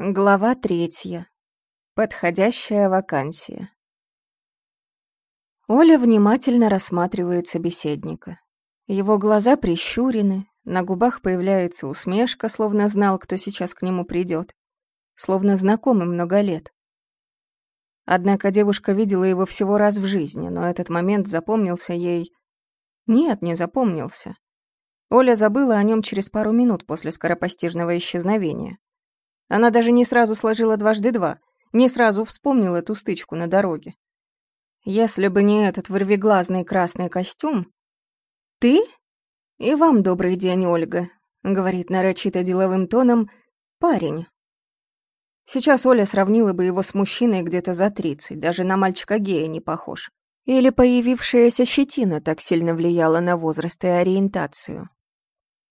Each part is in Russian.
Глава третья. Подходящая вакансия. Оля внимательно рассматривает собеседника. Его глаза прищурены, на губах появляется усмешка, словно знал, кто сейчас к нему придет, словно знакомый много лет. Однако девушка видела его всего раз в жизни, но этот момент запомнился ей... Нет, не запомнился. Оля забыла о нем через пару минут после скоропостижного исчезновения. Она даже не сразу сложила дважды два, не сразу вспомнила ту стычку на дороге. Если бы не этот вырвиглазный красный костюм... «Ты? И вам добрый день, Ольга», — говорит нарочито деловым тоном парень. Сейчас Оля сравнила бы его с мужчиной где-то за тридцать, даже на мальчика-гея не похож. Или появившаяся щетина так сильно влияла на возраст и ориентацию.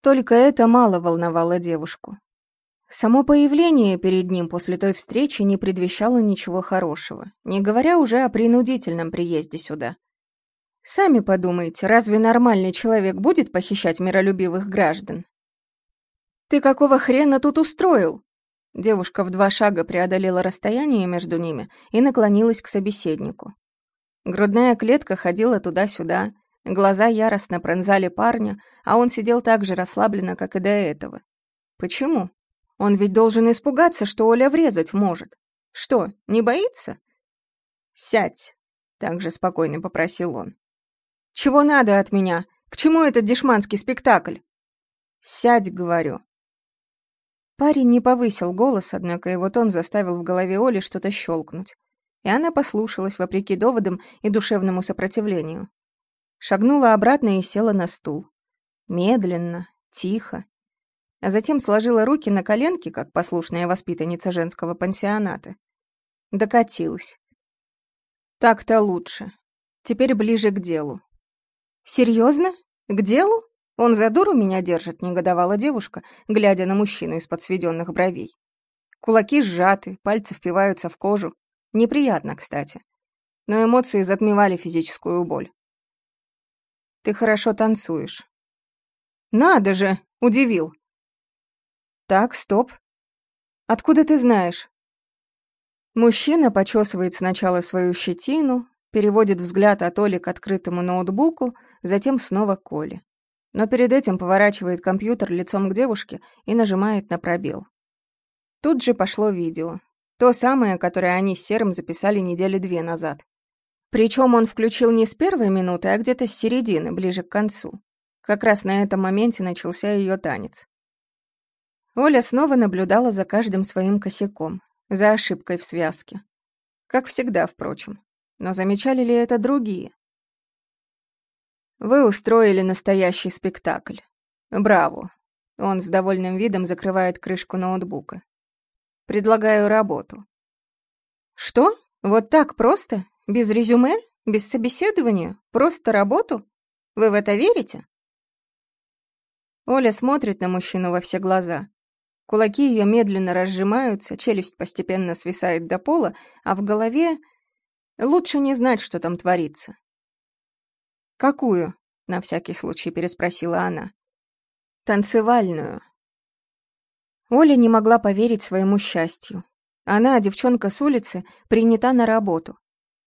Только это мало волновало девушку. Само появление перед ним после той встречи не предвещало ничего хорошего, не говоря уже о принудительном приезде сюда. Сами подумайте, разве нормальный человек будет похищать миролюбивых граждан? «Ты какого хрена тут устроил?» Девушка в два шага преодолела расстояние между ними и наклонилась к собеседнику. Грудная клетка ходила туда-сюда, глаза яростно пронзали парня, а он сидел так же расслабленно, как и до этого. Почему? Он ведь должен испугаться, что Оля врезать может. Что, не боится? «Сядь», — также спокойно попросил он. «Чего надо от меня? К чему этот дешманский спектакль?» «Сядь», — говорю. Парень не повысил голос, однако его тон заставил в голове Оли что-то щелкнуть. И она послушалась, вопреки доводам и душевному сопротивлению. Шагнула обратно и села на стул. Медленно, тихо, а затем сложила руки на коленки, как послушная воспитанница женского пансионата. Докатилась. Так-то лучше. Теперь ближе к делу. «Серьезно? К делу? Он за дуру меня держит», — негодовала девушка, глядя на мужчину из-под сведенных бровей. Кулаки сжаты, пальцы впиваются в кожу. Неприятно, кстати. Но эмоции затмевали физическую боль. «Ты хорошо танцуешь». «Надо же!» — удивил. Так, стоп. Откуда ты знаешь? Мужчина почесывает сначала свою щетину, переводит взгляд от Оли к открытому ноутбуку, затем снова к Оле. Но перед этим поворачивает компьютер лицом к девушке и нажимает на пробел. Тут же пошло видео. То самое, которое они с Серым записали недели две назад. Причем он включил не с первой минуты, а где-то с середины, ближе к концу. Как раз на этом моменте начался ее танец. Оля снова наблюдала за каждым своим косяком, за ошибкой в связке. Как всегда, впрочем. Но замечали ли это другие? Вы устроили настоящий спектакль. Браво. Он с довольным видом закрывает крышку ноутбука. Предлагаю работу. Что? Вот так просто? Без резюме? Без собеседования? Просто работу? Вы в это верите? Оля смотрит на мужчину во все глаза. Кулаки ее медленно разжимаются, челюсть постепенно свисает до пола, а в голове лучше не знать, что там творится. «Какую?» — на всякий случай переспросила она. «Танцевальную». Оля не могла поверить своему счастью. Она, девчонка с улицы, принята на работу.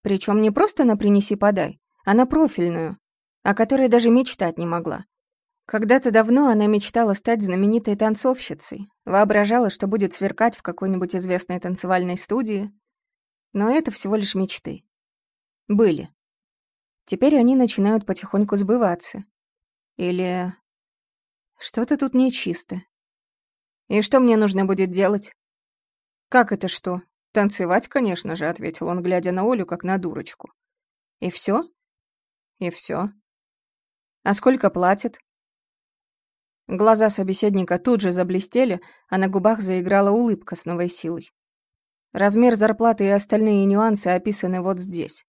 Причем не просто на «принеси-подай», а на профильную, о которой даже мечтать не могла. Когда-то давно она мечтала стать знаменитой танцовщицей, воображала, что будет сверкать в какой-нибудь известной танцевальной студии. Но это всего лишь мечты. Были. Теперь они начинают потихоньку сбываться. Или... Что-то тут нечисто. И что мне нужно будет делать? Как это что? Танцевать, конечно же, ответил он, глядя на Олю, как на дурочку. И все? И все. А сколько платят? Глаза собеседника тут же заблестели, а на губах заиграла улыбка с новой силой. Размер зарплаты и остальные нюансы описаны вот здесь.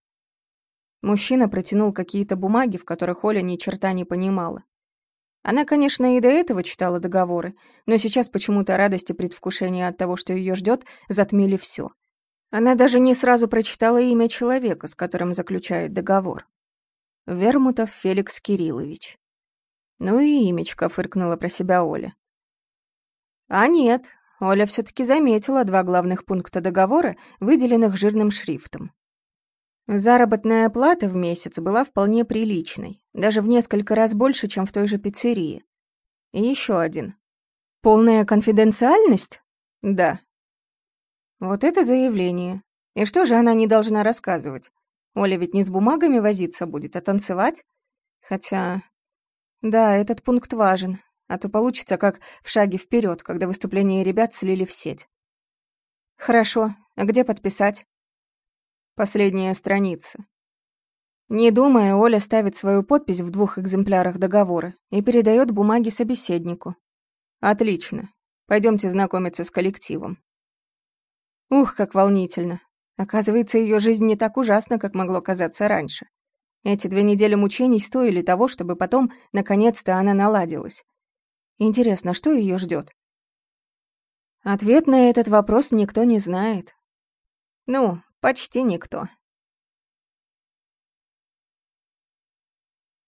Мужчина протянул какие-то бумаги, в которых Оля ни черта не понимала. Она, конечно, и до этого читала договоры, но сейчас почему-то радость и предвкушение от того, что ее ждет, затмили все. Она даже не сразу прочитала имя человека, с которым заключает договор. Вермутов Феликс Кириллович. Ну и имечко, фыркнула про себя Оля. А нет, Оля все-таки заметила два главных пункта договора, выделенных жирным шрифтом. Заработная плата в месяц была вполне приличной, даже в несколько раз больше, чем в той же пиццерии. И еще один. Полная конфиденциальность? Да. Вот это заявление. И что же она не должна рассказывать? Оля ведь не с бумагами возиться будет, а танцевать? Хотя... Да, этот пункт важен, а то получится как в шаге вперед, когда выступления ребят слили в сеть. Хорошо, а где подписать? Последняя страница. Не думая, Оля ставит свою подпись в двух экземплярах договора и передает бумаги собеседнику. Отлично. Пойдемте знакомиться с коллективом. Ух, как волнительно. Оказывается, ее жизнь не так ужасна, как могло казаться раньше. Эти две недели мучений стоили того, чтобы потом, наконец-то, она наладилась. Интересно, что ее ждет? Ответ на этот вопрос никто не знает. Ну, почти никто.